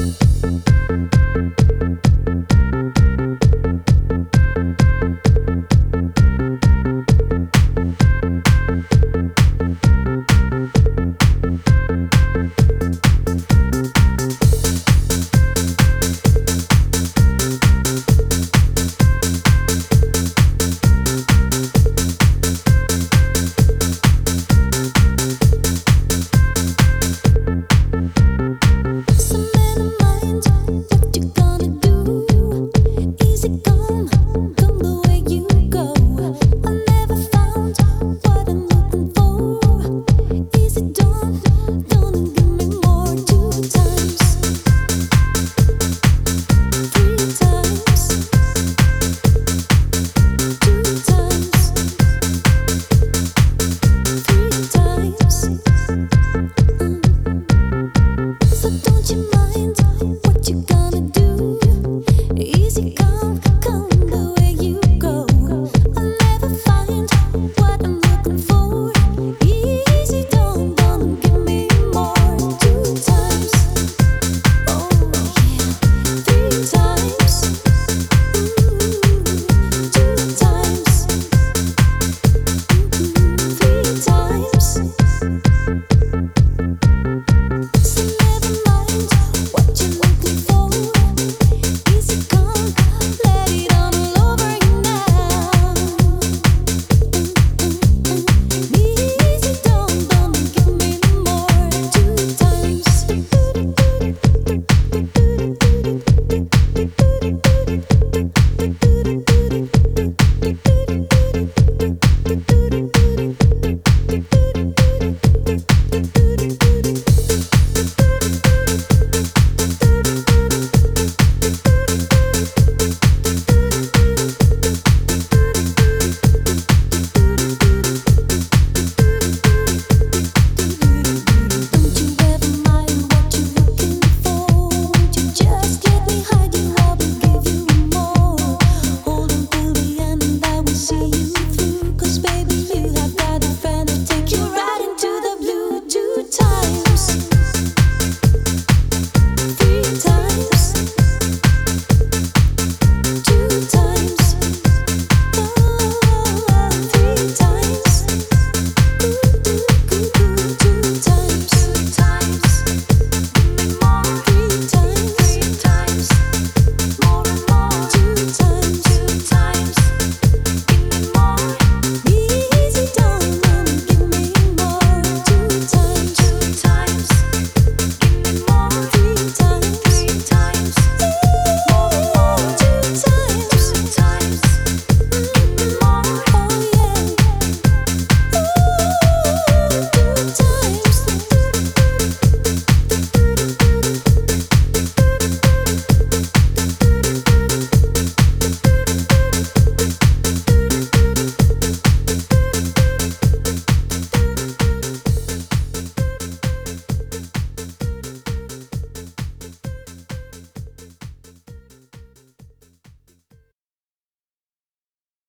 Don't you cause baby.